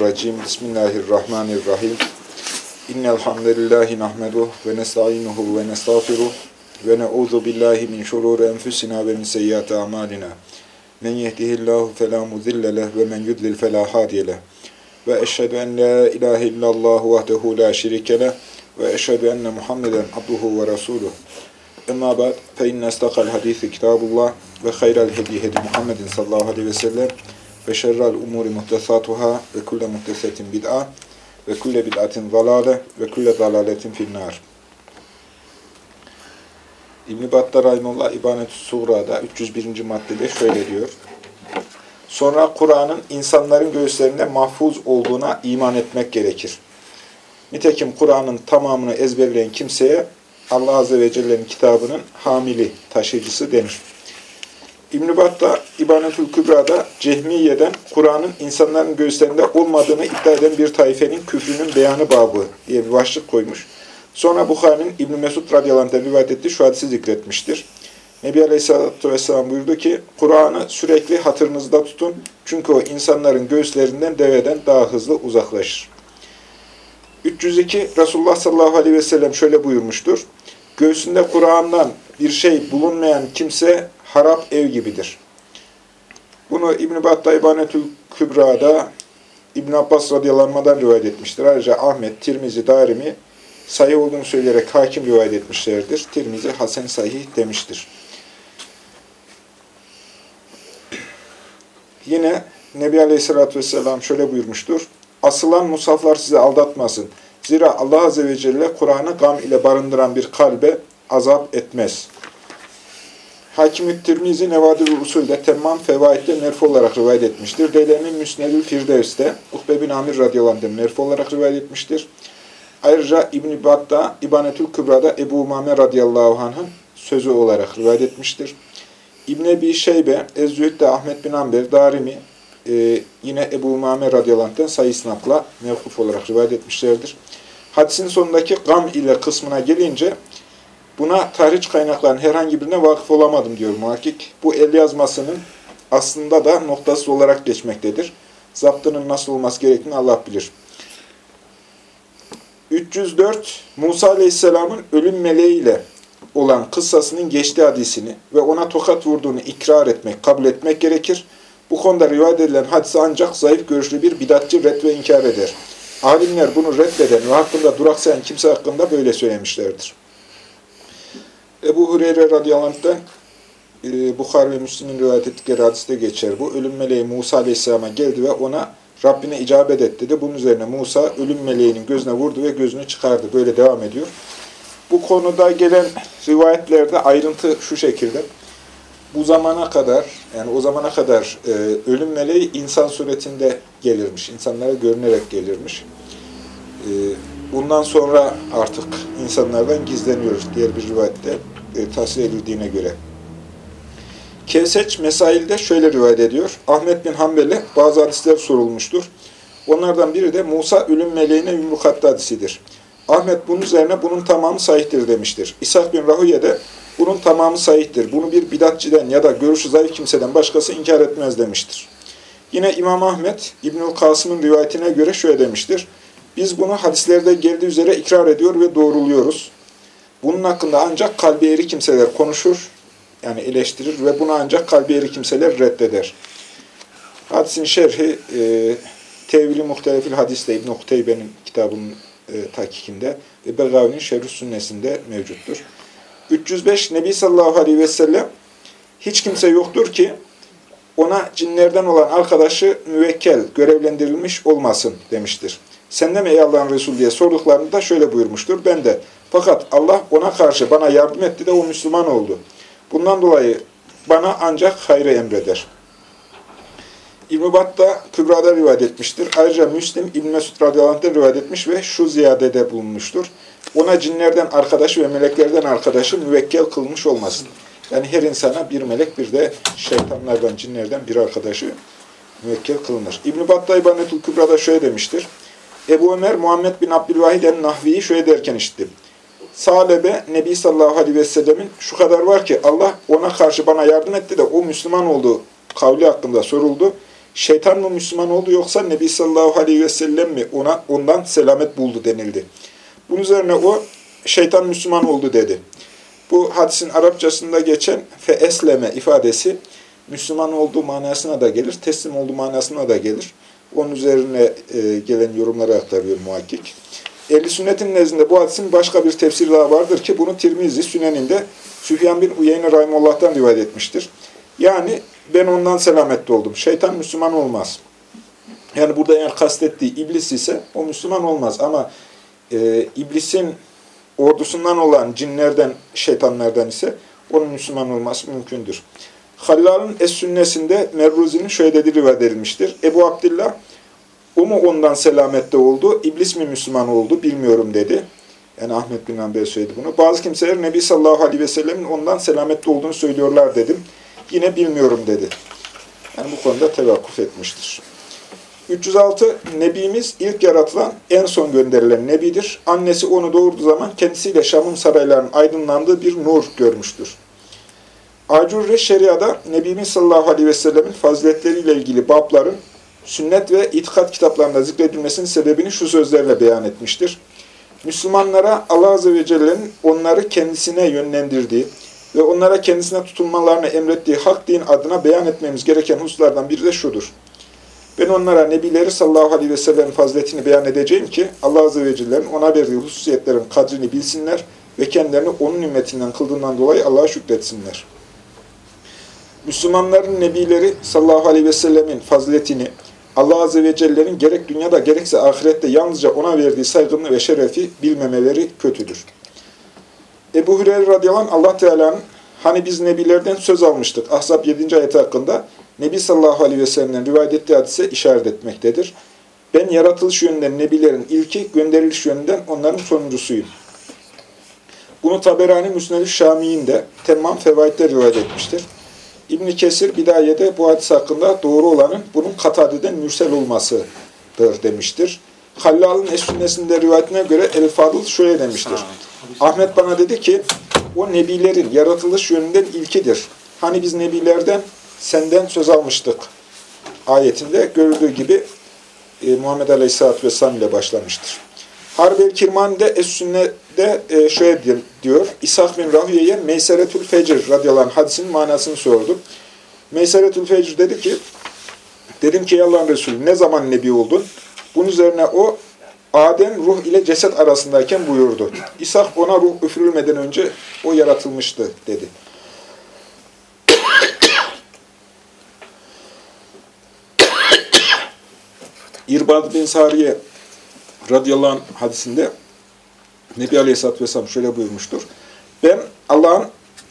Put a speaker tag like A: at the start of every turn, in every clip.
A: Mineşşeytanirracim. Bismillahirrahmanirrahim. İnnel hamdelellahi nahmeduhu ve nestainuhu ve nestağfiruh ve na'udzu billahi min şururi enfusina ve min seyyiati amalina. Men yehdihillahu fela mudille leh ve men yudlil fela hadiye leh. Ve eşhedü en la ilahe illallah vahdehu la şerike leh ve eşhedü enne Muhammeden abduhu ve resuluh. Emma ba'd fe inne istakal hadisi kitabullah ve hayral hedi hedi Muhammedin sallallahu aleyhi ve sellem ve şerrel umuri muhtesatuhâ ve kulle muhtesetin bid'a ve kulle bid'atin zalâle ve kulle zalâletin finnâr. İbn-i Battar Rahimullah İbanet-ü Suğra'da 301. maddede şöyle diyor. Sonra Kur'an'ın insanların göğüslerinde mahfuz olduğuna iman etmek gerekir. Nitekim Kur'an'ın tamamını ezberleyen kimseye Allah Azze ve Celle'nin kitabının hamili, taşıyıcısı denir. İbn-i Battah, İbanetül Kübra'da Cehmiye'den Kur'an'ın insanların göğüslerinde olmadığını iddia eden bir taifenin küfrünün beyanı babı diye bir başlık koymuş. Sonra Bukhari'nin İbn-i Mesud radyalarından rivayet ettiği şu hadisi zikretmiştir. Nebi Aleyhisselatü Vesselam buyurdu ki, Kur'an'ı sürekli hatırınızda tutun çünkü o insanların göğüslerinden deveden daha hızlı uzaklaşır. 302 Resulullah sallallahu aleyhi ve sellem şöyle buyurmuştur. Göğsünde Kur'an'dan bir şey bulunmayan kimse harap ev gibidir. Bunu İbn-i Battah İbanetül Kübra'da İbn Abbas radyalanmadan rivayet etmiştir. Ayrıca Ahmet, Tirmizi, Darimi sayı olduğunu söyleyerek hakim rivayet etmişlerdir. Tirmizi Hasen Sahih demiştir. Yine Nebi Aleyhisselatü Vesselam şöyle buyurmuştur. Asılan musaflar sizi aldatmasın. Zira Allah Azze ve Celle Kur'an'ı gam ile barındıran bir kalbe azap etmez. Hakim-i Tirmizi Nevadül Usul'de Temmam Fevaid'de merfu olarak rivayet etmiştir. Deylemi Müsnedül Firdevs'te Ukbe bin Amir radıyallahu merfu olarak rivayet etmiştir. Ayrıca İbn-i Bat'ta İbanetül Kübra'da Ebu Umame radıyallahu anh'ın sözü olarak rivayet etmiştir. İbn-i Ebi Şeybe, Ez-Zühd'de Ahmet bin Amber, Darimi, e, yine Ebu Umame radıyallahu sayı isnapla mevkuf olarak rivayet etmişlerdir. Hadisin sonundaki gam ile kısmına gelince buna tarih kaynakların herhangi birine vakıf olamadım diyor muhakkik. Bu el yazmasının aslında da noktasız olarak geçmektedir. Zaptının nasıl olması gerektiğini Allah bilir. 304 Musa Aleyhisselam'ın ölüm meleğiyle olan kıssasının geçtiği hadisini ve ona tokat vurduğunu ikrar etmek, kabul etmek gerekir. Bu konuda rivayet edilen hadise ancak zayıf görüşlü bir bidatçı red ve inkar eder. Alimler bunu reddeden ve hakkında duraksayan kimse hakkında böyle söylemişlerdir. Ebu Hureyre radıyallahu anh'den e, Bukhari ve Müslim'in rivayet ettikleri hadiste geçer bu. Ölüm meleği Musa aleyhisselama geldi ve ona Rabbine icabet et dedi. Bunun üzerine Musa ölüm meleğinin gözüne vurdu ve gözünü çıkardı. Böyle devam ediyor. Bu konuda gelen rivayetlerde ayrıntı şu şekilde. Bu zamana kadar, yani o zamana kadar e, ölüm meleği insan suretinde gelirmiş. İnsanlara görünerek gelirmiş. E, bundan sonra artık insanlardan gizleniyor diğer bir rivayette e, tahsil edildiğine göre. Kevseç Mesail'de şöyle rivayet ediyor. Ahmet bin Hanbel'e bazı hadisler sorulmuştur. Onlardan biri de Musa ölüm meleğine yumruk attı hadisidir. Ahmet bunun üzerine bunun tamamı sahihtir demiştir. İshak bin Rahüye de bunun tamamı sahihtir. Bunu bir bidatçiden ya da görüşü zayıf kimseden başkası inkar etmez demiştir. Yine İmam Ahmet İbnül Kasım'ın rivayetine göre şöyle demiştir. Biz bunu hadislerde geldiği üzere ikrar ediyor ve doğruluyoruz. Bunun hakkında ancak kalbi eri kimseler konuşur, yani eleştirir ve bunu ancak kalbi eri kimseler reddeder. Hadisin şerhi e, Tevili Muhtelefil Hadis'te İbn-i Huteybe'nin kitabının e, takikinde ve Begavi'nin Şerh-ü Sünnesinde mevcuttur. 305 Nebi sallallahu aleyhi ve sellem hiç kimse yoktur ki ona cinlerden olan arkadaşı müvekkel, görevlendirilmiş olmasın demiştir. Sen de mi ey Allah'ın Resulü diye sorduklarında şöyle buyurmuştur. Ben de. Fakat Allah ona karşı bana yardım etti de o Müslüman oldu. Bundan dolayı bana ancak hayrı emreder. İbn-i Bat'ta Kübra'da rivayet etmiştir. Ayrıca Müslim İbn-i Mesud radıyallahu rivayet etmiş ve şu ziyadede bulunmuştur. Ona cinlerden arkadaşı ve meleklerden arkadaşı müvekkel kılmış olmasın. Yani her insana bir melek bir de şeytanlardan, cinlerden bir arkadaşı müvekkel kılınır. İbn-i Battah İbanetül Kübra'da şöyle demiştir. Ebu Ömer Muhammed bin Abdülvahid el-Nahvi'yi şöyle derken işittim. Sahabebe Nebi sallallahu aleyhi ve sellemin şu kadar var ki Allah ona karşı bana yardım etti de o Müslüman olduğu kavli hakkında soruldu. Şeytan mı Müslüman oldu yoksa Nebi sallallahu aleyhi ve sellem mi ona ondan selamet buldu denildi. Bunun üzerine o şeytan Müslüman oldu dedi. Bu hadisin Arapçasında geçen fe esleme ifadesi Müslüman olduğu manasına da gelir, teslim olduğu manasına da gelir. Onun üzerine e, gelen yorumları aktarıyor muhakkik. Ehli sünnetin nezdinde bu hadisin başka bir tefsiri daha vardır ki bunu Tirmizi Sünen'inde Süfyan bin Uyeyne Rahimullah'tan rivayet etmiştir. Yani ben ondan selametli oldum. Şeytan Müslüman olmaz. Yani burada eğer kastettiği iblis ise o Müslüman olmaz. Ama e, iblisin ordusundan olan cinlerden, şeytanlardan ise onun Müslüman olması mümkündür. Hallal'ın Es-Sünnesinde Merruzi'nin şöyle dediği rivayet edilmiştir. Ebu Abdillah, o mu ondan selamette oldu, iblis mi Müslüman oldu bilmiyorum dedi. Yani Ahmet bin Hanbel söyledi bunu. Bazı kimseler Nebi sallallahu aleyhi ve sellemin ondan selamette olduğunu söylüyorlar dedim. Yine bilmiyorum dedi. Yani bu konuda tevakkuf etmiştir. 306. Nebimiz ilk yaratılan, en son gönderilen Nebidir. Annesi onu doğurduğu zaman kendisiyle Şam'ın saraylarının aydınlandığı bir nur görmüştür. Acurre şeriada Nebimiz sallallahu aleyhi ve sellemin faziletleriyle ilgili babların sünnet ve itikat kitaplarında zikredilmesinin sebebini şu sözlerle beyan etmiştir. Müslümanlara Allah Azze ve Celle'nin onları kendisine yönlendirdiği ve onlara kendisine tutulmalarını emrettiği hak din adına beyan etmemiz gereken hususlardan biri de şudur. Ben onlara Nebileri sallallahu aleyhi ve sellem faziletini beyan edeceğim ki Allah Azze ve Celle'nin ona verdiği hususiyetlerin kadrini bilsinler ve kendilerini onun ümmetinden kıldığından dolayı Allah'a şükretsinler. Müslümanların Nebileri sallallahu aleyhi ve sellemin faziletini, Allah Azze ve Celle'nin gerek dünyada gerekse ahirette yalnızca ona verdiği saygını ve şerefi bilmemeleri kötüdür. Ebu Hureyre radıyallahu anh Allah Teala'nın hani biz nebilerden söz almıştık Ahzab 7. ayet hakkında Nebi sallallahu aleyhi ve sellem'den rivayet ettiği hadise işaret etmektedir. Ben yaratılış yönünden nebilerin ilki, gönderiliş yönünden onların sonuncusuyum. Bunu Taberani Müsned-i Şami'in de Temmam Fevaid'de rivayet etmiştir. İbn Kesir Bidaye'de bu hadis hakkında doğru olanın bunun Katade'den mürsel olmasıdır demiştir. Hallal'ın Es-Sünnesinde rivayetine göre El-Fadıl şöyle demiştir. Ahmet bana dedi ki, o nebilerin yaratılış yönünden ilkidir. Hani biz nebilerden senden söz almıştık. Ayetinde görüldüğü gibi e, Muhammed Aleyhisselatü Vesselam ile başlamıştır. Harbi Kirmani'de Es-Sünne'de e, şöyle diyor. İshak bin Rahüye'ye Meyseretül Fecr radıyallahu anh hadisinin manasını sordum. Meyseretül Fecr dedi ki, dedim ki Allah'ın Resulü ne zaman nebi oldun? Bunun üzerine o Adem ruh ile ceset arasındayken buyurdu. İshak ona ruh üfürülmeden önce o yaratılmıştı dedi. İrbad bin Sariye radıyallahu anh hadisinde Nebi Aleyhisselatü Vesselam şöyle buyurmuştur. Ben Allah'ın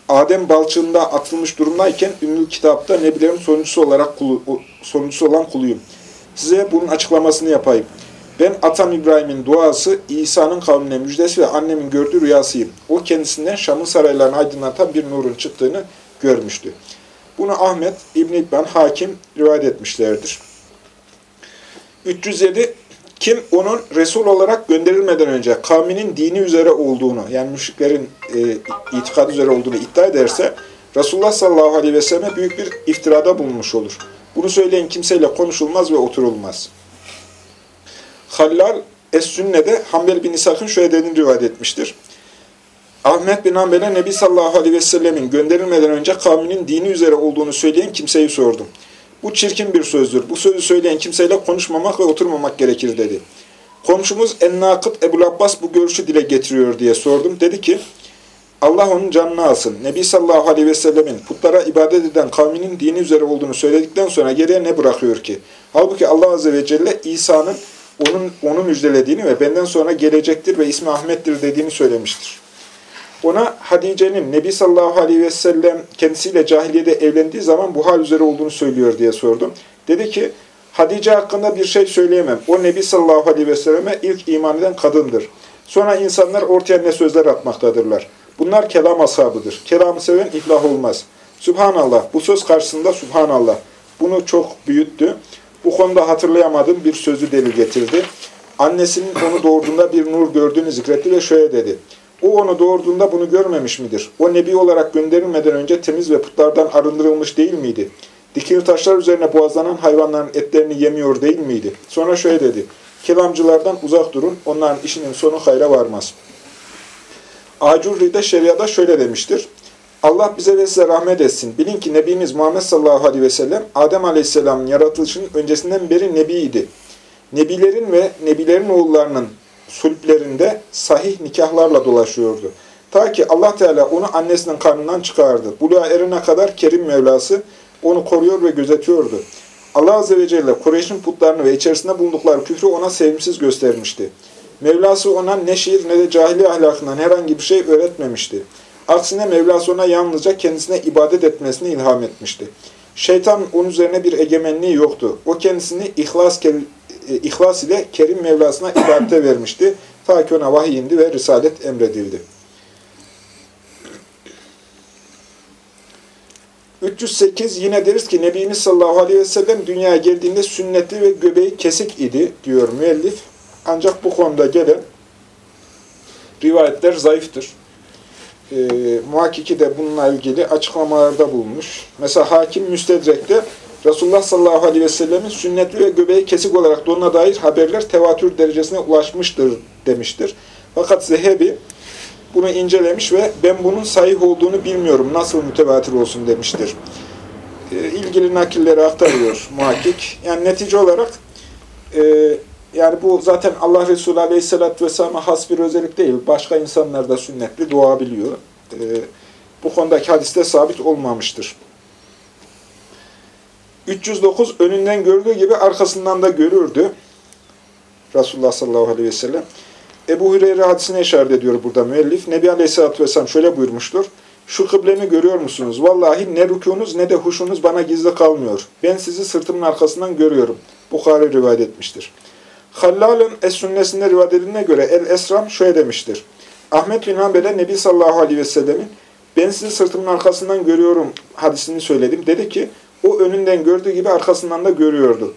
A: Adem balçığında atılmış durumdayken Ümmül Kitap'ta Nebilerin sonuncusu olarak kulu, sonuncusu olan kuluyum. Size bunun açıklamasını yapayım. Ben atam İbrahim'in duası, İsa'nın kavmine müjdesi ve annemin gördüğü rüyasıyım. O kendisinden Şam'ın saraylarını aydınlatan bir nurun çıktığını görmüştü. Bunu Ahmet, İbn-i Hakim rivayet etmişlerdir. 307 kim onun Resul olarak gönderilmeden önce kavminin dini üzere olduğunu, yani müşriklerin e, itikad üzere olduğunu iddia ederse, Resulullah sallallahu aleyhi ve selleme büyük bir iftirada bulunmuş olur. Bunu söyleyen kimseyle konuşulmaz ve oturulmaz. Hallal Es-Sünne'de Hanbel bin İshak'ın şöyle dediğini rivayet etmiştir. Ahmet bin Hanbel'e Nebi sallallahu aleyhi ve sellemin gönderilmeden önce kavminin dini üzere olduğunu söyleyen kimseyi sordum. Bu çirkin bir sözdür. Bu sözü söyleyen kimseyle konuşmamak ve oturmamak gerekir dedi. Komşumuz En-Nakıt Ebu Abbas bu görüşü dile getiriyor diye sordum. Dedi ki, Allah onun canını alsın. Nebi sallallahu aleyhi ve sellemin putlara ibadet eden kavminin dini üzere olduğunu söyledikten sonra geriye ne bırakıyor ki? Halbuki Allah azze ve celle İsa'nın onun onu müjdelediğini ve benden sonra gelecektir ve ismi Ahmet'tir dediğini söylemiştir. Ona Hadice'nin Nebi sallallahu aleyhi ve sellem kendisiyle cahiliyede evlendiği zaman bu hal üzere olduğunu söylüyor diye sordum. Dedi ki, Hadice hakkında bir şey söyleyemem. O Nebi sallallahu aleyhi ve selleme ilk iman eden kadındır. Sonra insanlar ortaya ne sözler atmaktadırlar. Bunlar kelam ashabıdır. Kelamı seven iflah olmaz. Subhanallah. Bu söz karşısında Subhanallah. Bunu çok büyüttü. Bu konuda hatırlayamadığım bir sözü delil getirdi. Annesinin onu doğurduğunda bir nur gördüğünü zikretti ve şöyle dedi. O onu doğurduğunda bunu görmemiş midir? O nebi olarak gönderilmeden önce temiz ve putlardan arındırılmış değil miydi? dikili taşlar üzerine boğazlanan hayvanların etlerini yemiyor değil miydi? Sonra şöyle dedi, kelamcılardan uzak durun, onların işinin sonu hayra varmaz. Acurri de şeriada şöyle demiştir, Allah bize ve size rahmet etsin. Bilin ki Nebimiz Muhammed sallallahu aleyhi ve sellem Adem aleyhisselamın yaratılışının öncesinden beri nebiydi. Nebilerin ve nebilerin oğullarının sulplerinde sahih nikahlarla dolaşıyordu. Ta ki Allah Teala onu annesinin karnından çıkardı. Buluğa erine kadar Kerim Mevlası onu koruyor ve gözetiyordu. Allah Azze ve Celle Kureyş'in putlarını ve içerisinde bulundukları küfrü ona sevimsiz göstermişti. Mevlası ona ne şiir ne de cahili ahlakından herhangi bir şey öğretmemişti. Aksine Mevlası ona yalnızca kendisine ibadet etmesini ilham etmişti. Şeytan onun üzerine bir egemenliği yoktu. O kendisini ihlas, e, ihlas ile Kerim Mevlasına ibadete vermişti. Ta ki ona vahiy indi ve risalet emredildi. 308 yine deriz ki Nebimiz sallallahu aleyhi ve sellem dünyaya geldiğinde sünnetli ve göbeği kesik idi diyor müellif. Ancak bu konuda gelen rivayetler zayıftır. E, muhakkiki de bununla ilgili açıklamalarda bulmuş. Mesela hakim müstedrekte Resulullah sallallahu aleyhi ve sellemin sünnetli ve göbeği kesik olarak donuna dair haberler tevatür derecesine ulaşmıştır demiştir. Fakat Zehebi bunu incelemiş ve ben bunun sahih olduğunu bilmiyorum, nasıl mütevatir olsun demiştir. E, ilgili nakilleri aktarıyor muhakkik. Yani netice olarak e, yani bu zaten Allah Resulü Aleyhisselatü Vesselam'a has bir özellik değil. Başka insanlar da sünnetli doğabiliyor. E, bu konudaki hadiste sabit olmamıştır. 309 önünden gördüğü gibi arkasından da görürdü. Resulullah sallallahu aleyhi ve sellem. Ebu Hureyre hadisine işaret ediyor burada müellif. Nebi Aleyhisselatü Vesselam şöyle buyurmuştur. Şu kıblemi görüyor musunuz? Vallahi ne rükunuz ne de huşunuz bana gizli kalmıyor. Ben sizi sırtımın arkasından görüyorum. Bukhari rivayet etmiştir. Hallal'ın Es-Sünnesinde rivayet göre El-Esram şöyle demiştir. Ahmet bin Hanbel'e Nebi sallallahu aleyhi ve sellemin ben sizi sırtımın arkasından görüyorum hadisini söyledim. Dedi ki o önünden gördüğü gibi arkasından da görüyordu.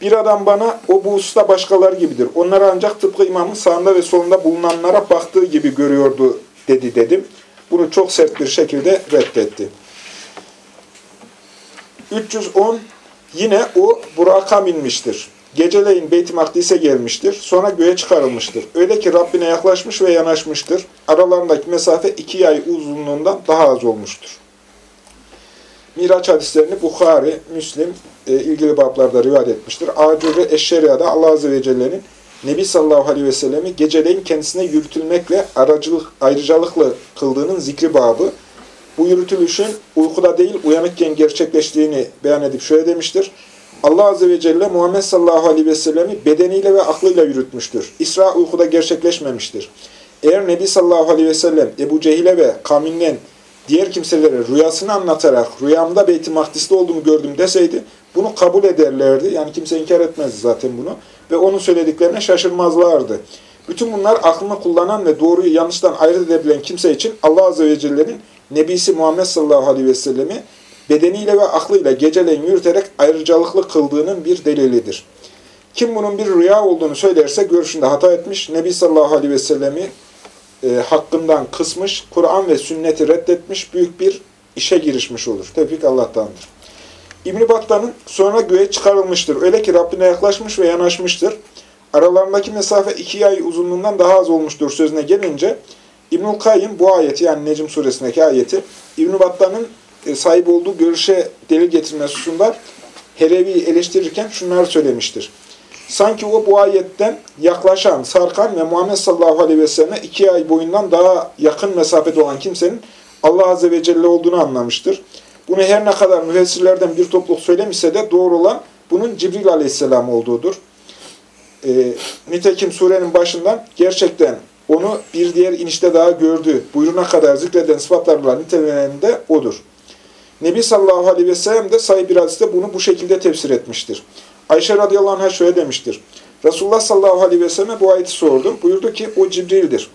A: Bir adam bana o bu hususta başkaları gibidir. Onları ancak tıpkı imamın sağında ve solunda bulunanlara baktığı gibi görüyordu dedi dedim. Bunu çok sert bir şekilde reddetti. 310 yine o Burak'a binmiştir. Geceleyin Beyt-i Makdis'e gelmiştir. Sonra göğe çıkarılmıştır. Öyle ki Rabbine yaklaşmış ve yanaşmıştır. Aralarındaki mesafe iki yay uzunluğundan daha az olmuştur. Miraç hadislerini Bukhari, Müslim e, ilgili bablarda rivayet etmiştir. Acure Eşşeriya'da Allah Azze ve Celle'nin Nebi sallallahu aleyhi ve sellemi geceleyin kendisine yürütülmekle aracılık, ayrıcalıkla kıldığının zikri babı. Bu yürütülüşün uykuda değil uyanıkken gerçekleştiğini beyan edip şöyle demiştir. Allah Azze ve Celle Muhammed sallallahu aleyhi ve sellemi bedeniyle ve aklıyla yürütmüştür. İsra uykuda gerçekleşmemiştir. Eğer Nebi sallallahu aleyhi ve sellem Ebu Cehil'e ve kavminden diğer kimselere rüyasını anlatarak rüyamda Beyt-i Makdis'te olduğumu gördüm deseydi bunu kabul ederlerdi. Yani kimse inkar etmezdi zaten bunu. Ve onun söylediklerine şaşırmazlardı. Bütün bunlar aklını kullanan ve doğruyu yanlıştan ayırt edebilen kimse için Allah Azze ve Celle'nin Nebisi Muhammed sallallahu aleyhi ve sellemi bedeniyle ve aklıyla geceleyin yürüterek ayrıcalıklı kıldığının bir delilidir. Kim bunun bir rüya olduğunu söylerse görüşünde hata etmiş, Nebi sallallahu aleyhi ve sellemi e, hakkından kısmış, Kur'an ve sünneti reddetmiş, büyük bir işe girişmiş olur. Tevfik Allah'tandır. İbn-i Battan'ın sonra göğe çıkarılmıştır. Öyle ki Rabbine yaklaşmış ve yanaşmıştır. Aralarındaki mesafe iki ay uzunluğundan daha az olmuştur sözüne gelince İbnül Kayyım bu ayeti yani Necm suresindeki ayeti İbn-i Battan'ın e, sahip olduğu görüşe delil getirmesi hususunda Helevi'yi eleştirirken şunları söylemiştir. Sanki o bu ayetten yaklaşan, sarkan ve Muhammed sallallahu aleyhi ve selleme iki ay boyundan daha yakın mesafede olan kimsenin Allah azze ve celle olduğunu anlamıştır. Bunu her ne kadar müfessirlerden bir topluluk söylemişse de doğru olan bunun Cibril aleyhisselam olduğudur. E, nitekim surenin başından gerçekten onu bir diğer inişte daha gördü. Buyuruna kadar zikreden sıfatlarla nitelenen de odur. Nebi sallallahu aleyhi ve sellem de sahih bir hadiste bunu bu şekilde tefsir etmiştir. Ayşe radıyallahu anh'a şöyle demiştir. Resulullah sallallahu aleyhi ve selleme bu ayeti sordum. Buyurdu ki o Cibril'dir.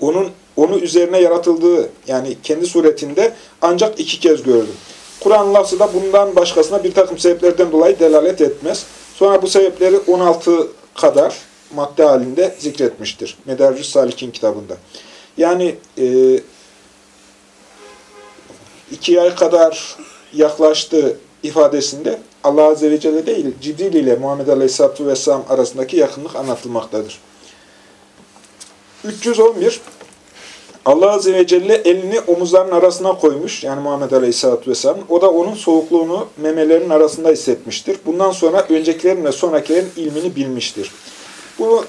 A: Onun onu üzerine yaratıldığı yani kendi suretinde ancak iki kez gördüm. Kur'an lafzı da bundan başkasına bir takım sebeplerden dolayı delalet etmez. Sonra bu sebepleri 16 kadar madde halinde zikretmiştir. Medarcü Salik'in kitabında. Yani e, iki ay kadar yaklaştı ifadesinde Allah Azze ve Celle değil, Cibril ile Muhammed Aleyhisselatü Vesselam arasındaki yakınlık anlatılmaktadır. 311 Allah Azze ve Celle elini omuzlarının arasına koymuş. Yani Muhammed Aleyhisselatü Vesselam. O da onun soğukluğunu memelerin arasında hissetmiştir. Bundan sonra öncekilerin ve sonrakilerin ilmini bilmiştir. Bunu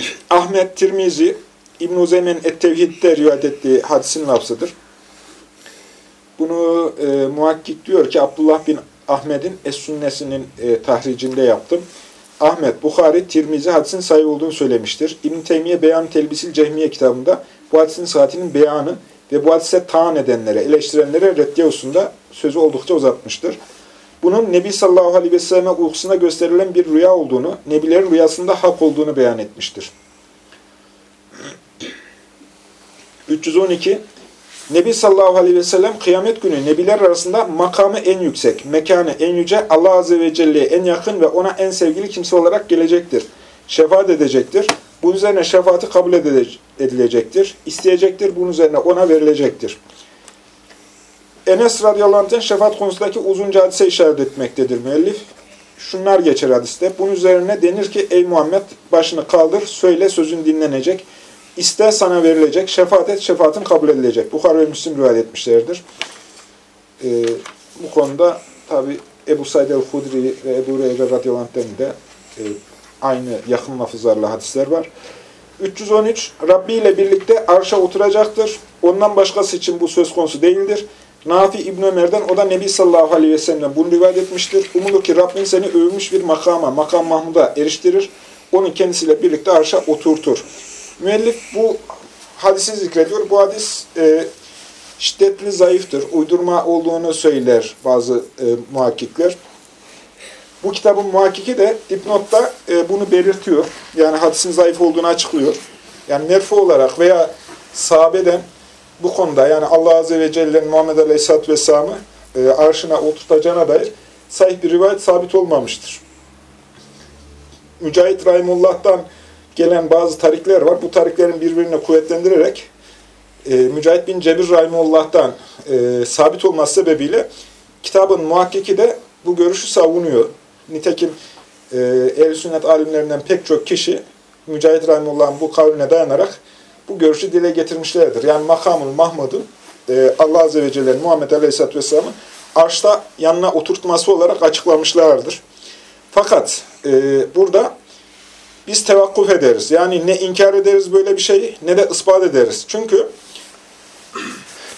A: Ahmet Tirmizi, İbn-i Uzeymen'in Et-Tevhid'de rivayet ettiği hadisin lafzıdır. Bunu e, muhakkik diyor ki Abdullah bin Ahmet'in Es-Sünnesinin e, tahricinde yaptım. Ahmet, Bukhari, Tirmizi hadisin sayı olduğunu söylemiştir. İbn-i Teymiye Beyan Telbisil Cehmiye kitabında bu hadisin saatinin beyanı ve bu hadise taan edenlere, eleştirenlere reddiye hususunda sözü oldukça uzatmıştır. Bunun Nebi sallallahu aleyhi ve selleme uykusuna gösterilen bir rüya olduğunu, Nebilerin rüyasında hak olduğunu beyan etmiştir. 312 Nebi sallallahu aleyhi ve sellem kıyamet günü nebiler arasında makamı en yüksek, mekanı en yüce, Allah azze ve celle'ye en yakın ve ona en sevgili kimse olarak gelecektir. Şefaat edecektir. Bunun üzerine şefaati kabul edilecektir. İsteyecektir. Bunun üzerine ona verilecektir. Enes radıyallahu anh'ten şefaat konusundaki uzunca hadise işaret etmektedir müellif. Şunlar geçer hadiste. Bunun üzerine denir ki ey Muhammed başını kaldır, söyle sözün dinlenecek. İste sana verilecek, şefaat et, şefaatin kabul edilecek. Bukhara ve Müslim rivayet etmişlerdir. Ee, bu konuda tabi Ebu Said el-Hudri ve Ebu Reyre radıyallahu de e, aynı yakın lafızlarla hadisler var. 313, Rabbi ile birlikte arşa oturacaktır. Ondan başkası için bu söz konusu değildir. Nafi İbn Ömer'den, o da Nebi sallallahu aleyhi ve sellem'den bunu rivayet etmiştir. Umulur ki Rabbin seni övmüş bir makama, makam Mahmud'a eriştirir. Onu kendisiyle birlikte arşa oturtur. Müellif bu hadisi zikrediyor. Bu hadis e, şiddetli zayıftır. Uydurma olduğunu söyler bazı e, muhakkikler. Bu kitabın muhakkiki de dipnotta e, bunu belirtiyor. Yani hadisin zayıf olduğunu açıklıyor. Yani merfu olarak veya sahabeden bu konuda yani Allah Azze ve Celle'nin Muhammed Aleyhisselatü Vesselam'ı e, arşına oturtacağına dair sahih bir rivayet sabit olmamıştır. Mücahit Rahimullah'tan gelen bazı tarikler var. Bu tariklerin birbirini kuvvetlendirerek e, Mücahit bin Cebir Rahimullah'tan e, sabit olması sebebiyle kitabın muhakkiki de bu görüşü savunuyor. Nitekim e, ehl sünnet alimlerinden pek çok kişi Mücahit Rahimullah'ın bu kavline dayanarak bu görüşü dile getirmişlerdir. Yani makamul Mahmud'un e, Allah Azze ve Celle'nin Muhammed Aleyhisselatü Vesselam'ın arşta yanına oturtması olarak açıklamışlardır. Fakat e, burada biz tevakkuf ederiz. Yani ne inkar ederiz böyle bir şeyi ne de ispat ederiz. Çünkü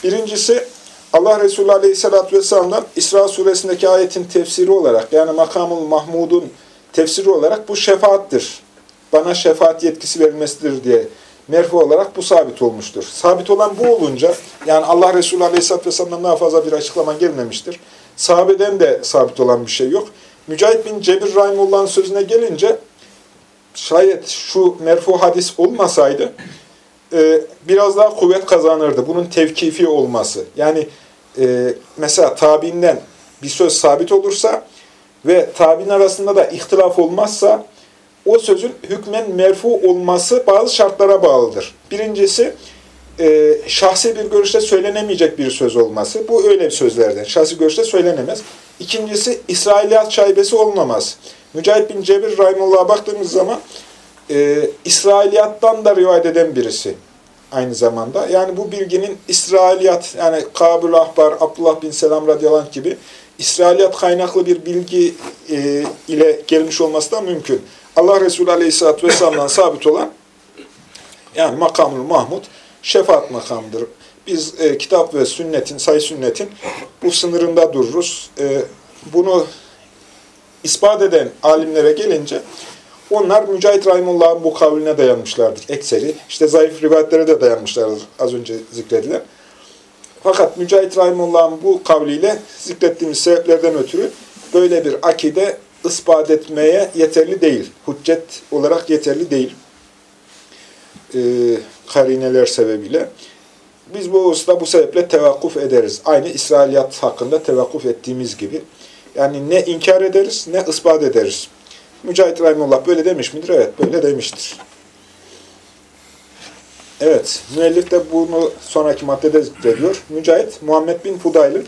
A: birincisi Allah Resulü Aleyhisselatü Vesselam'dan İsra suresindeki ayetin tefsiri olarak yani makamul Mahmud'un tefsiri olarak bu şefaattir. Bana şefaat yetkisi verilmesidir diye merfu olarak bu sabit olmuştur. Sabit olan bu olunca yani Allah Resulü Aleyhisselatü Vesselam'dan daha fazla bir açıklama gelmemiştir. Sahabeden de sabit olan bir şey yok. Mücahit bin Cebir Rahimullah'ın sözüne gelince şayet şu merfu hadis olmasaydı e, biraz daha kuvvet kazanırdı. Bunun tevkifi olması. Yani e, mesela tabiinden bir söz sabit olursa ve tabi'in arasında da ihtilaf olmazsa o sözün hükmen merfu olması bazı şartlara bağlıdır. Birincisi e, şahsi bir görüşte söylenemeyecek bir söz olması. Bu öyle sözlerden. Şahsi görüşte söylenemez. İkincisi İsrailiyat şaibesi olmamaz. Mücahit bin Cebir Rahimullah'a baktığımız zaman e, İsrailiyattan da rivayet eden birisi aynı zamanda. Yani bu bilginin İsrailiyat, yani Kabul Ahbar, Abdullah bin Selam radıyallahu anh gibi İsrailiyat kaynaklı bir bilgi e, ile gelmiş olması da mümkün. Allah Resulü aleyhisselatü vesselam'dan sabit olan yani makamul Mahmud şefaat makamıdır. Biz e, kitap ve sünnetin, say sünnetin bu sınırında dururuz. E, bunu ispat eden alimlere gelince onlar Mücahit Rahimullah'ın bu kavline dayanmışlardır ekseri. İşte zayıf rivayetlere de dayanmışlardır az önce zikredilen. Fakat Mücahit Rahimullah'ın bu kavliyle zikrettiğimiz sebeplerden ötürü böyle bir akide ispat etmeye yeterli değil. Hüccet olarak yeterli değil. Ee, karineler sebebiyle. Biz bu usta bu sebeple tevakkuf ederiz. Aynı İsrailiyat hakkında tevakkuf ettiğimiz gibi. Yani ne inkar ederiz ne ispat ederiz. Mücahit Rahimullah böyle demiş midir? Evet, böyle demiştir. Evet, müellif de bunu sonraki maddede zikrediyor. Mücahit, Muhammed bin Fudayl'ın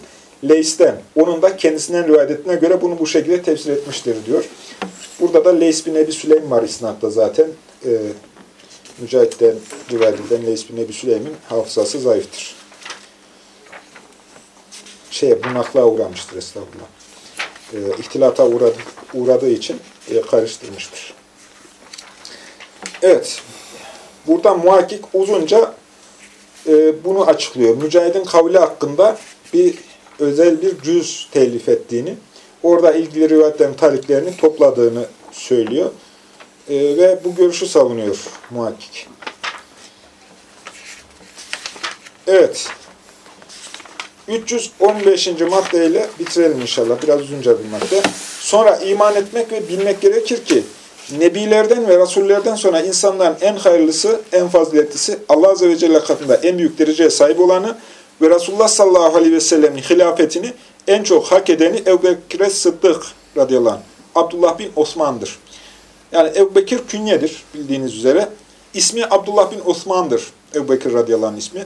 A: Leys'ten, onun da kendisinden rivayet ettiğine göre bunu bu şekilde tefsir etmiştir diyor. Burada da Leys bin Ebi Süleym var isnatta zaten. Ee, Mücahit'ten eden Leys bin Ebi Süleym'in hafızası zayıftır. Şeye, bunaklığa uğramıştır estağfurullah. Ee, ihtilata uğradı, uğradığı için e, karıştırmıştır. Evet. Burada muhakkik uzunca e, bunu açıklıyor. Mücahid'in kavli hakkında bir özel bir cüz telif ettiğini, orada ilgili rivayetlerin tarihlerini topladığını söylüyor. E, ve bu görüşü savunuyor muhakkik. Evet. 315. maddeyle bitirelim inşallah. Biraz uzunca bir madde. Sonra iman etmek ve bilmek gerekir ki Nebilerden ve Rasullerden sonra insanların en hayırlısı, en faziletlisi, Allah Azze ve Celle katında en büyük dereceye sahip olanı ve Resulullah sallallahu aleyhi ve sellemin hilafetini en çok hak edeni Ebu Bekir Sıddık radıyallahu anh, Abdullah bin Osman'dır. Yani Ebu Bekir künyedir bildiğiniz üzere. İsmi Abdullah bin Osman'dır Ebu Bekir radıyallahu ismi.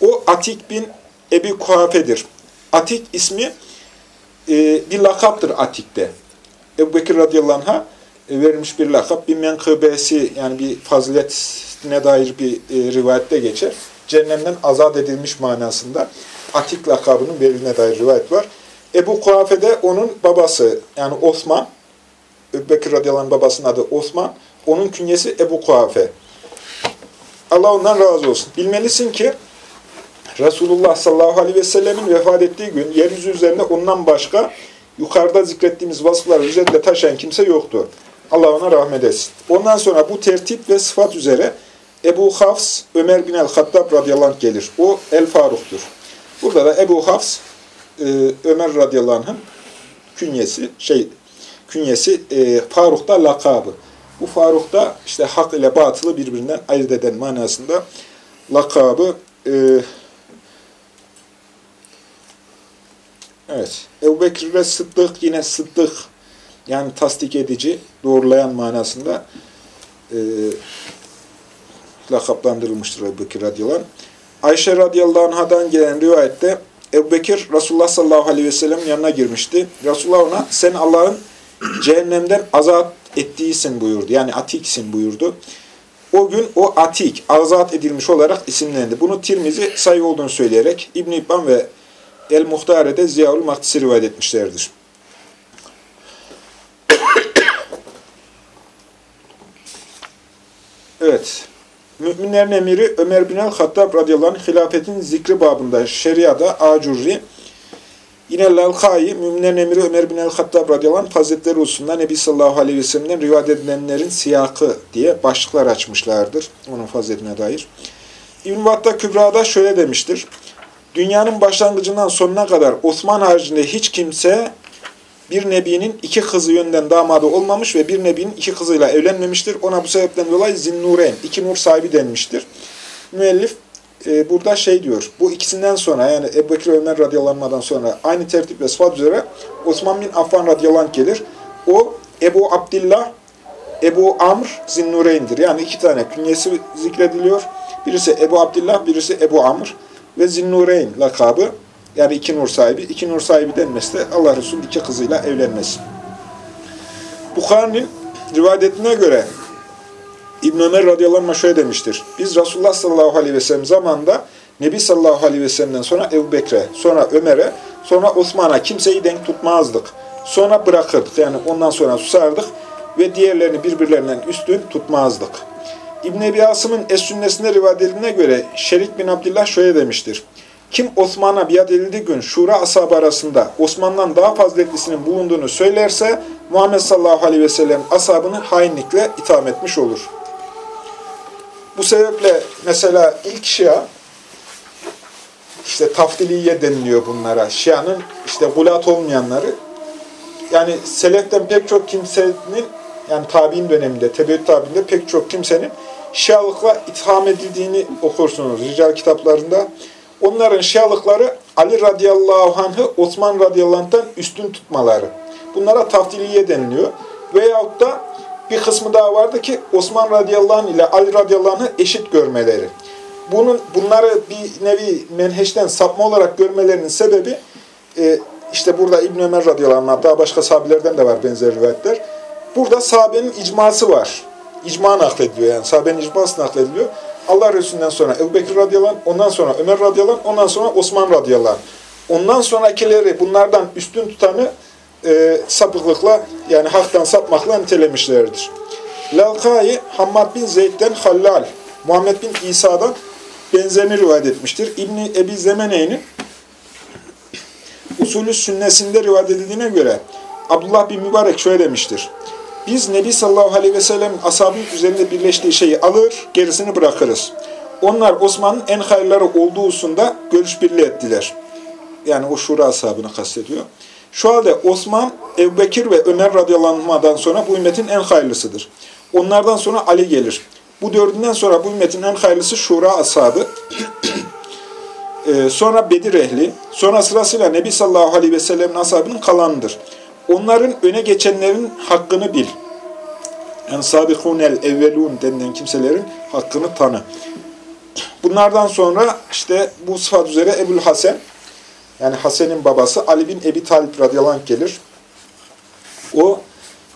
A: O Atik bin Ebi Kuhafe'dir. Atik ismi e, bir lakaptır Atik'te. Ebu Bekir radıyallahu anh'a e, verilmiş bir lakap, bir menkıbesi yani bir faziletine dair bir e, rivayette geçer. Cehennemden azat edilmiş manasında Atik lakabının verilene dair rivayet var. Ebu Kuhafe de onun babası yani Osman, Bekir radıyallahu babasının adı Osman, onun künyesi Ebu Kuhafe. Allah ondan razı olsun. Bilmelisin ki Resulullah sallallahu aleyhi ve sellemin vefat ettiği gün yeryüzü üzerinde ondan başka yukarıda zikrettiğimiz vasıfları üzerinde taşıyan kimse yoktu. Allah ona rahmet etsin. Ondan sonra bu tertip ve sıfat üzere Ebu Hafs Ömer bin el-Hattab radıyallahu anh gelir. O El-Faruk'tur. Burada da Ebu Hafs e, Ömer radıyallahu anh'ın künyesi, şey, künyesi e, Faruk'ta lakabı. Bu Faruk'ta işte hak ile batılı birbirinden ayırt eden manasında lakabı e, Evet. Ebu Bekir ve Sıddık yine Sıddık yani tasdik edici, doğrulayan manasında e, lakaplandırılmıştır Ebu Bekir radıyallahu anh. Ayşe radıyallahu anhadan gelen rivayette Ebu Bekir Resulullah sallallahu aleyhi ve sellem yanına girmişti. Resulullah ona sen Allah'ın cehennemden azat ettiysin buyurdu. Yani atiksin buyurdu. O gün o atik, azat edilmiş olarak isimlendi. Bunu Tirmizi sayı olduğunu söyleyerek İbn-i İbban ve El-Muhtare'de Ziyaul Mahdisi rivayet etmişlerdir. Evet. Müminlerin emiri Ömer bin el-Hattab radıyallahu anh hilafetin zikri babında şeriada Acurri Yine Lalkai, müminlerin emiri Ömer bin el-Hattab radıyallahu anh Hazretleri hususunda Nebi sallallahu aleyhi ve sellem'den rivayet edilenlerin siyakı diye başlıklar açmışlardır. Onun faziletine dair. İbn-i Battah Kübra'da şöyle demiştir. Dünyanın başlangıcından sonuna kadar Osman haricinde hiç kimse bir nebinin iki kızı yönden damadı olmamış ve bir nebinin iki kızıyla evlenmemiştir. Ona bu sebepten dolayı Zinnureyn, iki nur sahibi denmiştir. Müellif e, burada şey diyor, bu ikisinden sonra yani Ebu Bekir Ömer radıyallahu sonra aynı tertip ve sıfat üzere Osman bin Affan radıyallahu gelir. O Ebu Abdillah, Ebu Amr Zinnureyn'dir. Yani iki tane künyesi zikrediliyor. Birisi Ebu Abdillah, birisi Ebu Amr ve Zinnureyn lakabı yani iki nur sahibi. iki nur sahibi denmesi de Allah Resulü iki kızıyla evlenmesi. Bukhari'nin rivayetine göre İbn Ömer radıyallahu anh şöyle demiştir. Biz Resulullah sallallahu aleyhi ve sellem zamanında Nebi sallallahu aleyhi ve sellem'den sonra Ebu Bekre, sonra Ömer'e, sonra Osman'a kimseyi denk tutmazdık. Sonra bırakırdık. Yani ondan sonra susardık ve diğerlerini birbirlerinden üstün tutmazdık. İbn Ebi Asım'ın Es-Sünnesinde rivayet göre Şerik bin Abdullah şöyle demiştir. Kim Osman'a biat edildiği gün Şura ashabı arasında Osman'dan daha faziletlisinin bulunduğunu söylerse Muhammed sallallahu aleyhi ve sellem ashabını hainlikle itham etmiş olur. Bu sebeple mesela ilk Şia işte taftiliye deniliyor bunlara. Şia'nın işte gulat olmayanları yani seleften pek çok kimsenin yani tabi'in döneminde, tebeyyüt tabi'inde pek çok kimsenin Şialıkla itham edildiğini okursunuz rical kitaplarında. Onların şialıkları Ali radıyallahu anh'ı Osman radıyallahu anh'tan üstün tutmaları. Bunlara taftiliye deniliyor. Veyahut da bir kısmı daha vardı ki Osman radıyallahu anh ile Ali radıyallahu anh'ı eşit görmeleri. Bunun, bunları bir nevi menheşten sapma olarak görmelerinin sebebi e, işte burada İbn Ömer radıyallahu anh, daha başka sahabelerden de var benzer rivayetler. Burada sahabenin icması var. İcma naklediliyor yani. Sahabenin icması naklediliyor. Allah Resulü'nden sonra Ebu Bekir radıyallahu anh, ondan sonra Ömer radıyallahu anh, ondan sonra Osman radıyallahu anh. Ondan sonrakileri bunlardan üstün tutanı e, sapıklıkla yani haktan sapmakla nitelemişlerdir. Lalkai Hammad bin Zeyd'den Hallal, Muhammed bin İsa'dan benzerini rivayet etmiştir. İbni Ebi Zemene'nin usulü sünnesinde rivayet edildiğine göre Abdullah bin Mübarek şöyle demiştir. Biz Nebi sallallahu aleyhi ve sellem ashabın üzerinde birleştiği şeyi alır, gerisini bırakırız. Onlar Osman'ın en hayırları olduğu hususunda görüş birliği ettiler. Yani o şura ashabını kastediyor. Şu halde Osman, Ebu ve Ömer radıyallahu sonra bu ümmetin en hayırlısıdır. Onlardan sonra Ali gelir. Bu dördünden sonra bu ümmetin en hayırlısı Şura ashabı. ee, sonra Bedir ehli. Sonra sırasıyla Nebi sallallahu aleyhi ve sellem'in ashabının kalanıdır. Onların öne geçenlerin hakkını bil. Yani sabikûnel evvelûn denilen kimselerin hakkını tanı. Bunlardan sonra işte bu sıfat üzere Ebul Hasan, yani Hasan'ın babası Ali bin Ebi Talib radıyallahu anh gelir. O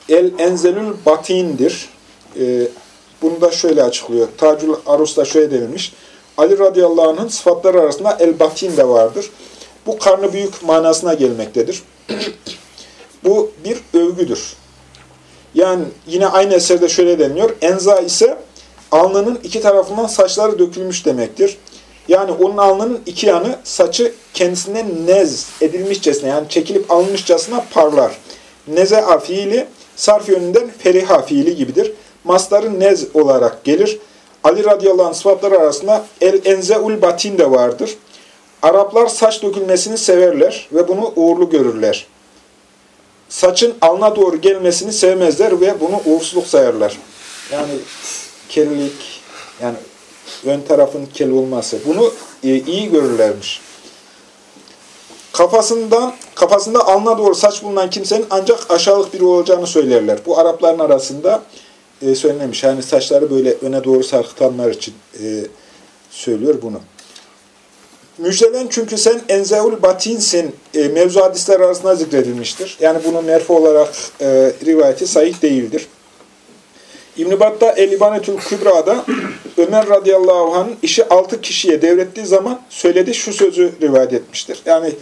A: El Enzelül Batin'dir. Ee, bunu da şöyle açıklıyor. Tacül Arus'ta şöyle denilmiş. Ali radıyallahu anh'ın sıfatları arasında El Batin de vardır. Bu karnı büyük manasına gelmektedir. Bu bir övgüdür. Yani yine aynı eserde şöyle deniliyor. Enza ise alnının iki tarafından saçları dökülmüş demektir. Yani onun alnının iki yanı saçı kendisinden nez edilmişçesine yani çekilip alınmışçasına parlar. Neze fiili sarf yönünden feriha fiili gibidir. Masların nez olarak gelir. Ali radıyallahu anh sıfatları arasında el enzeul batin de vardır. Araplar saç dökülmesini severler ve bunu uğurlu görürler saçın alna doğru gelmesini sevmezler ve bunu uğursuzluk sayarlar. Yani kelilik, yani ön tarafın kel olması. Bunu e, iyi görürlermiş. Kafasından, kafasında alna doğru saç bulunan kimsenin ancak aşağılık biri olacağını söylerler. Bu Arapların arasında e, söylenmiş. Yani saçları böyle öne doğru sarkıtanlar için e, söylüyor bunu. Müjdelen çünkü sen enzeul batinsin e, mevzu hadisler arasında zikredilmiştir. Yani bunun merfu olarak e, rivayeti sahih değildir. İbn-i Battah El-İbanetül Kübra'da Ömer radıyallahu anh'ın işi altı kişiye devrettiği zaman söyledi şu sözü rivayet etmiştir. Yani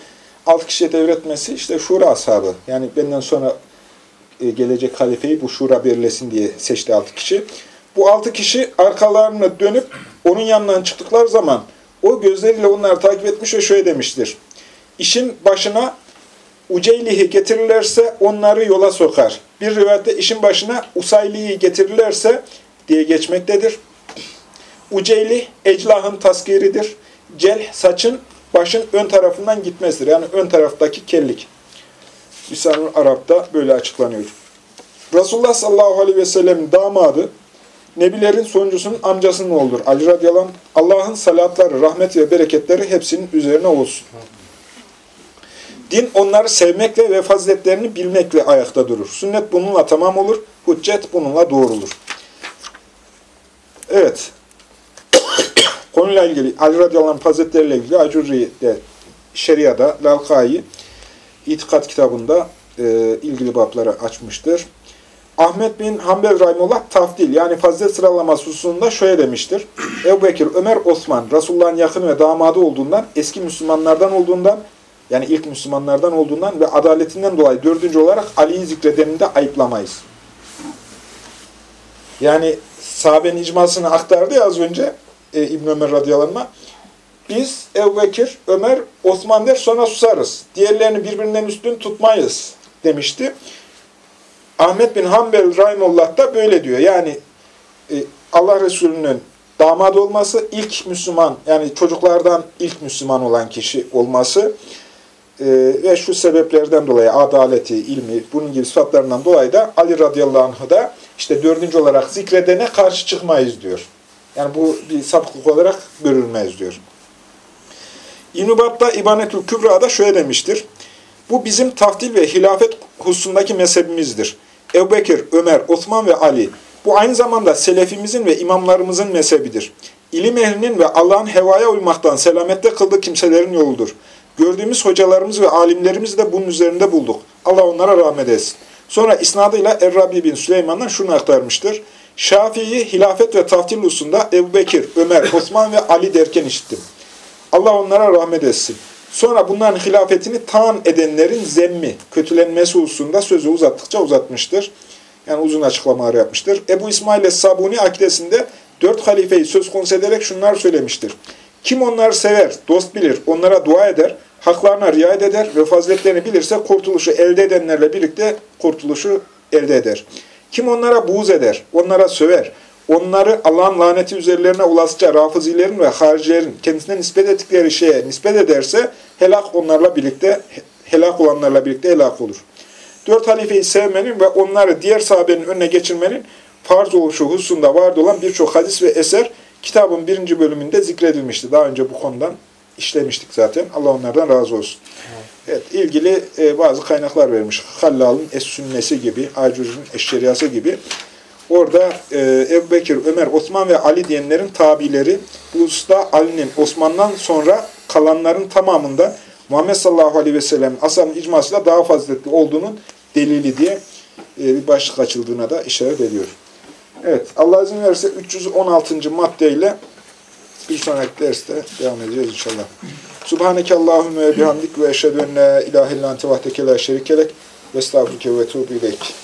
A: altı kişiye devretmesi işte şura ashabı. Yani benden sonra e, gelecek halifeyi bu şura belirlesin diye seçti altı kişi. Bu altı kişi arkalarını dönüp onun yanından çıktıkları zaman o gözleriyle onları takip etmiş ve şöyle demiştir. İşin başına Uceylihi getirirlerse onları yola sokar. Bir rivayette işin başına Usayli'yi getirirlerse diye geçmektedir. Uceyli eclahın taskiridir. Cel saçın başın ön tarafından gitmesidir. Yani ön taraftaki kellik. Lisan-ı Arap'ta böyle açıklanıyor. Resulullah sallallahu aleyhi ve sellem damadı Nebilerin sonuncusunun amcasının olur. Ali radıyallahu Allah'ın salatları, rahmet ve bereketleri hepsinin üzerine olsun. Din onları sevmekle ve faziletlerini bilmekle ayakta durur. Sünnet bununla tamam olur, hüccet bununla doğrulur. Evet. Konuyla ilgili Ali radıyallahu anh faziletleriyle ilgili Acurri'de, Şeria'da, Lavkai, İtikat kitabında e, ilgili babları açmıştır. Ahmet bin Hanbel Rahimullah tafdil yani fazilet sıralaması hususunda şöyle demiştir. Ebu Bekir, Ömer, Osman, Resulullah'ın yakını ve damadı olduğundan, eski Müslümanlardan olduğundan, yani ilk Müslümanlardan olduğundan ve adaletinden dolayı dördüncü olarak Ali'yi zikredenini de ayıplamayız. Yani sahabenin icmasını aktardı ya az önce e, İbn Ömer radıyallahu anh. Biz Ebu Bekir, Ömer, Osman der sonra susarız. Diğerlerini birbirinden üstün tutmayız demişti. Ahmet bin Hanbel Rahimullah da böyle diyor. Yani e, Allah Resulü'nün damat olması, ilk Müslüman, yani çocuklardan ilk Müslüman olan kişi olması e, ve şu sebeplerden dolayı adaleti, ilmi, bunun gibi sıfatlarından dolayı da Ali radıyallahu anh'ı da işte dördüncü olarak zikredene karşı çıkmayız diyor. Yani bu bir sapıklık olarak görülmez diyor. İbn-i Bat'ta İbanetül Kübra'da şöyle demiştir. Bu bizim taftil ve hilafet hususundaki mezhebimizdir. Ebu Bekir, Ömer, Osman ve Ali. Bu aynı zamanda selefimizin ve imamlarımızın mezhebidir. İlim ehlinin ve Allah'ın hevaya uymaktan selamette kıldığı kimselerin yoludur. Gördüğümüz hocalarımız ve alimlerimiz de bunun üzerinde bulduk. Allah onlara rahmet etsin. Sonra isnadıyla Errabi bin Süleyman'dan şunu aktarmıştır. Şafii'yi hilafet ve tahtil hususunda Ebu Bekir, Ömer, Osman ve Ali derken işittim. Allah onlara rahmet etsin. Sonra bunların hilafetini taan edenlerin zemmi, kötülenmesi hususunda sözü uzattıkça uzatmıştır. Yani uzun açıklamalar yapmıştır. Ebu İsmail Sabuni akidesinde dört halifeyi söz konusu ederek şunlar söylemiştir. Kim onları sever, dost bilir, onlara dua eder, haklarına riayet eder ve faziletlerini bilirse kurtuluşu elde edenlerle birlikte kurtuluşu elde eder. Kim onlara buğz eder, onlara söver, onları Allah'ın laneti üzerlerine ulaştıkça rafızilerin ve haricilerin kendisine nispet ettikleri şeye nispet ederse helak onlarla birlikte, helak olanlarla birlikte helak olur. Dört halifeyi sevmenin ve onları diğer sahabenin önüne geçirmenin farz oluşu hususunda vardı olan birçok hadis ve eser kitabın birinci bölümünde zikredilmişti. Daha önce bu konudan işlemiştik zaten. Allah onlardan razı olsun. Evet, ilgili e, bazı kaynaklar vermiş. Hallal'ın Es-Sünnesi gibi, Acur'un Eşşeriyası gibi. Orada e, Ebu Bekir, Ömer, Osman ve Ali diyenlerin tabileri, bu usta Ali'nin Osman'dan sonra kalanların tamamında Muhammed sallallahu aleyhi ve sellem ashabın icmasıyla daha faziletli olduğunun delili diye e, bir başlık açıldığına da işaret ediyor. Evet, Allah izin verirse 316. maddeyle bir sonraki derste devam edeceğiz inşallah. Subhaneke Allahümme ve bihamdik ve eşhedü en la ilahe illan tevahdeke la şerikelek ve estağfurke ve tuğbilek.